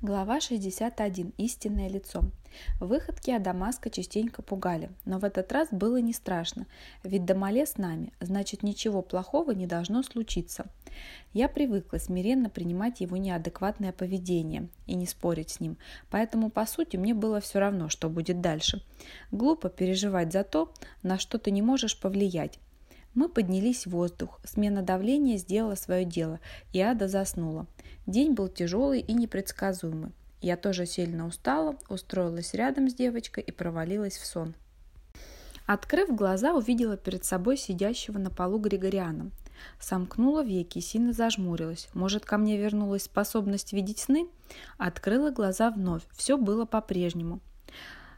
Глава 61. Истинное лицо. Выходки Адамаска частенько пугали, но в этот раз было не страшно, ведь Дамале с нами, значит ничего плохого не должно случиться. Я привыкла смиренно принимать его неадекватное поведение и не спорить с ним, поэтому по сути мне было все равно, что будет дальше. Глупо переживать за то, на что ты не можешь повлиять. Мы поднялись в воздух, смена давления сделала свое дело, и Ада заснула. День был тяжелый и непредсказуемый. Я тоже сильно устала, устроилась рядом с девочкой и провалилась в сон. Открыв глаза, увидела перед собой сидящего на полу Григориана. Сомкнула веки и сильно зажмурилась. Может, ко мне вернулась способность видеть сны? Открыла глаза вновь. Все было по-прежнему.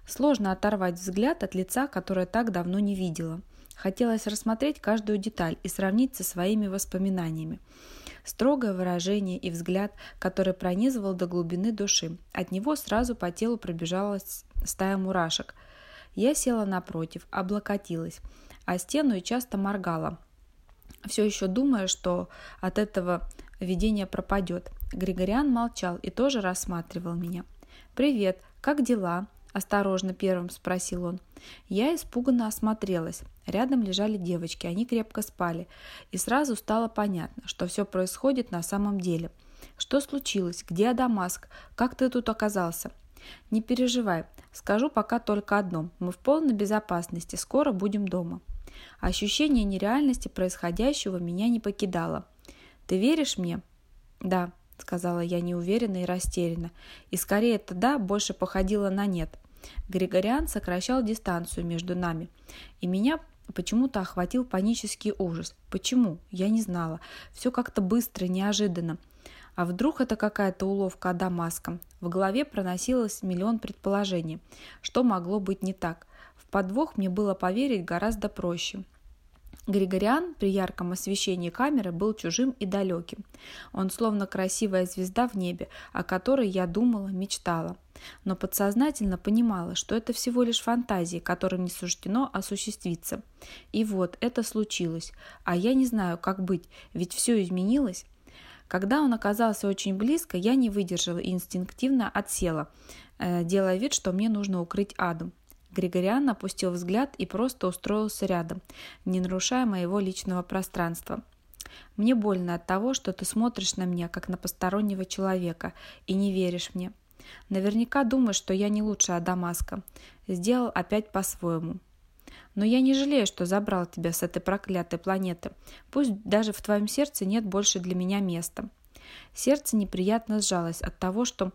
Сложно оторвать взгляд от лица, которое так давно не видела. Хотелось рассмотреть каждую деталь и сравнить со своими воспоминаниями. Строгое выражение и взгляд, который пронизывал до глубины души. От него сразу по телу пробежала стая мурашек. Я села напротив, облокотилась, а стену и часто моргала, все еще думая, что от этого видение пропадет. Григориан молчал и тоже рассматривал меня. «Привет, как дела?» – осторожно первым спросил он. Я испуганно осмотрелась. Рядом лежали девочки, они крепко спали. И сразу стало понятно, что все происходит на самом деле. Что случилось? Где Адамаск? Как ты тут оказался? Не переживай, скажу пока только одно. Мы в полной безопасности, скоро будем дома. Ощущение нереальности происходящего меня не покидало. Ты веришь мне? Да, сказала я неуверенно и растерянно. И скорее это «да» больше походило на «нет». Григориан сокращал дистанцию между нами, и меня почему-то охватил панический ужас. Почему? Я не знала. Все как-то быстро, неожиданно. А вдруг это какая-то уловка Адамаска? В голове проносилось миллион предположений. Что могло быть не так? В подвох мне было поверить гораздо проще. Григориан при ярком освещении камеры был чужим и далеким. Он словно красивая звезда в небе, о которой я думала, мечтала. Но подсознательно понимала, что это всего лишь фантазии, которым не суждено осуществиться. И вот это случилось, а я не знаю, как быть, ведь все изменилось. Когда он оказался очень близко, я не выдержала и инстинктивно отсела, э, делая вид, что мне нужно укрыть Аду. Григориан опустил взгляд и просто устроился рядом, не нарушая моего личного пространства. «Мне больно от того, что ты смотришь на меня, как на постороннего человека, и не веришь мне. Наверняка думаешь, что я не лучше Адамаска. Сделал опять по-своему. Но я не жалею, что забрал тебя с этой проклятой планеты. Пусть даже в твоем сердце нет больше для меня места». Сердце неприятно сжалось от того, что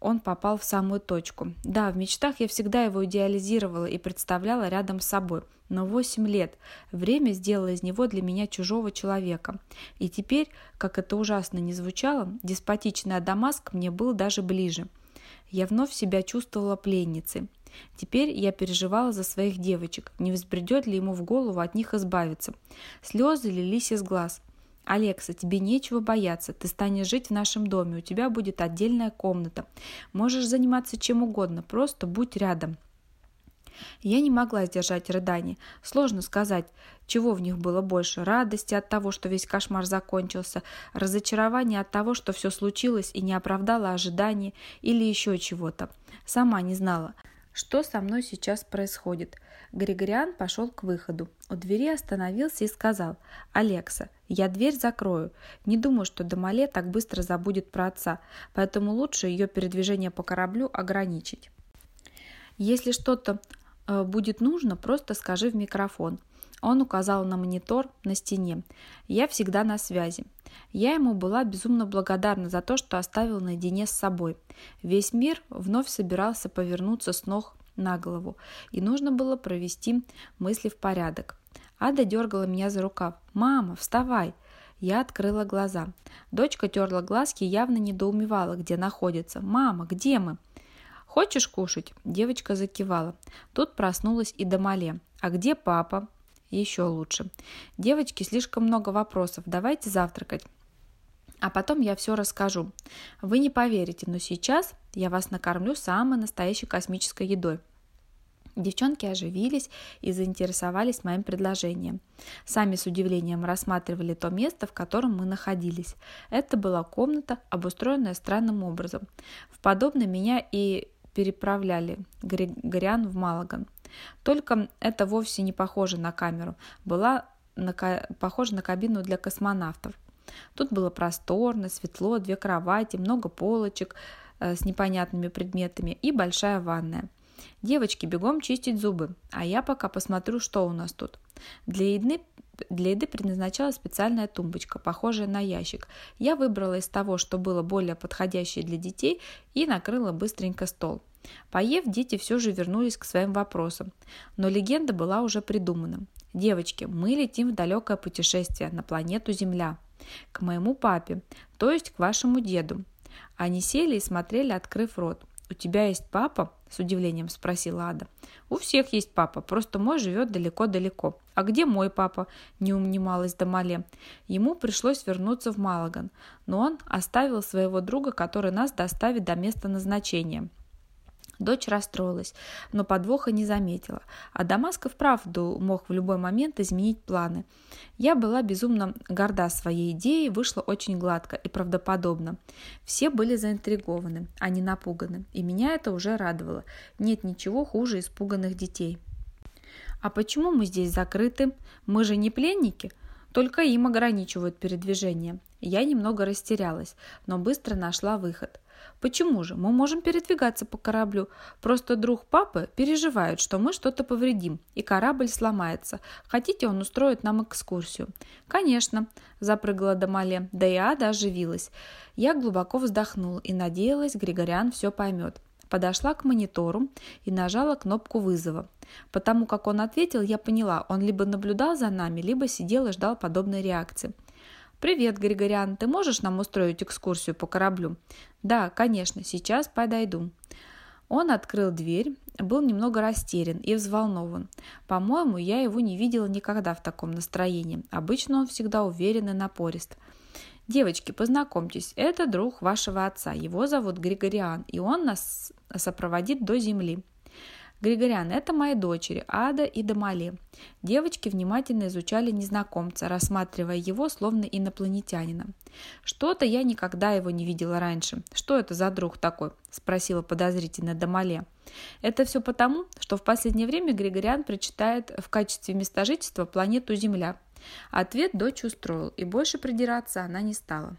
он попал в самую точку. Да, в мечтах я всегда его идеализировала и представляла рядом с собой. Но восемь лет. Время сделало из него для меня чужого человека. И теперь, как это ужасно не звучало, деспотичный Адамаск мне был даже ближе. Я вновь себя чувствовала пленницей. Теперь я переживала за своих девочек, не взбредет ли ему в голову от них избавиться. Слезы лились из глаз. «Алекса, тебе нечего бояться. Ты станешь жить в нашем доме. У тебя будет отдельная комната. Можешь заниматься чем угодно. Просто будь рядом». Я не могла сдержать рыдание. Сложно сказать, чего в них было больше. Радости от того, что весь кошмар закончился, разочарование от того, что все случилось и не оправдало ожидания, или еще чего-то. Сама не знала. Что со мной сейчас происходит? Григориан пошел к выходу. У двери остановился и сказал, «Алекса, я дверь закрою. Не думаю, что Дамале так быстро забудет про отца, поэтому лучше ее передвижение по кораблю ограничить. Если что-то будет нужно, просто скажи в микрофон». Он указал на монитор на стене. «Я всегда на связи». Я ему была безумно благодарна за то, что оставил наедине с собой. Весь мир вновь собирался повернуться с ног на голову, и нужно было провести мысли в порядок. Ада дергала меня за рукав. «Мама, вставай!» Я открыла глаза. Дочка терла глазки и явно недоумевала, где находится. «Мама, где мы?» «Хочешь кушать?» Девочка закивала. Тут проснулась и Дамале. «А где папа?» Еще лучше. Девочки, слишком много вопросов. Давайте завтракать. А потом я все расскажу. Вы не поверите, но сейчас я вас накормлю самой настоящей космической едой. Девчонки оживились и заинтересовались моим предложением. Сами с удивлением рассматривали то место, в котором мы находились. Это была комната, обустроенная странным образом. В подобное меня и переправляли Григориан в Малаган. Только это вовсе не похоже на камеру, была на, похожа на кабину для космонавтов. Тут было просторно, светло, две кровати, много полочек э, с непонятными предметами и большая ванная. Девочки, бегом чистить зубы, а я пока посмотрю, что у нас тут. Для еды для еды предназначалась специальная тумбочка, похожая на ящик. Я выбрала из того, что было более подходящее для детей, и накрыла быстренько стол. Поев, дети все же вернулись к своим вопросам. Но легенда была уже придумана. «Девочки, мы летим в далекое путешествие на планету Земля. К моему папе, то есть к вашему деду». Они сели и смотрели, открыв рот. «У тебя есть папа?» – с удивлением спросила Ада. «У всех есть папа, просто мой живет далеко-далеко». «А где мой папа?» – не умнималась Дамале. Ему пришлось вернуться в Малаган, но он оставил своего друга, который нас доставит до места назначения – Дочь расстроилась, но подвоха не заметила, а Дамаск вправду мог в любой момент изменить планы. Я была безумно горда своей идеей, вышло очень гладко и правдоподобно. Все были заинтригованы, а не напуганы, и меня это уже радовало. Нет ничего хуже испуганных детей. «А почему мы здесь закрыты? Мы же не пленники?» Только им ограничивают передвижение. Я немного растерялась, но быстро нашла выход. Почему же? Мы можем передвигаться по кораблю. Просто друг папы переживает, что мы что-то повредим, и корабль сломается. Хотите, он устроит нам экскурсию? Конечно, запрыгала Дамале, да и Ада оживилась. Я глубоко вздохнула и надеялась, Григориан все поймет. Подошла к монитору и нажала кнопку вызова. Потому как он ответил, я поняла, он либо наблюдал за нами, либо сидел и ждал подобной реакции. «Привет, Григориан, ты можешь нам устроить экскурсию по кораблю?» «Да, конечно, сейчас подойду». Он открыл дверь, был немного растерян и взволнован. По-моему, я его не видела никогда в таком настроении. Обычно он всегда уверен и напорист. «Девочки, познакомьтесь, это друг вашего отца. Его зовут Григориан, и он нас сопроводит до земли». Григориан, это мои дочери, Ада и Дамали. Девочки внимательно изучали незнакомца, рассматривая его словно инопланетянина. «Что-то я никогда его не видела раньше. Что это за друг такой?» – спросила подозрительно Дамале. «Это все потому, что в последнее время Григориан прочитает в качестве места жительства планету Земля». Ответ дочь устроил, и больше придираться она не стала.